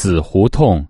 死胡同。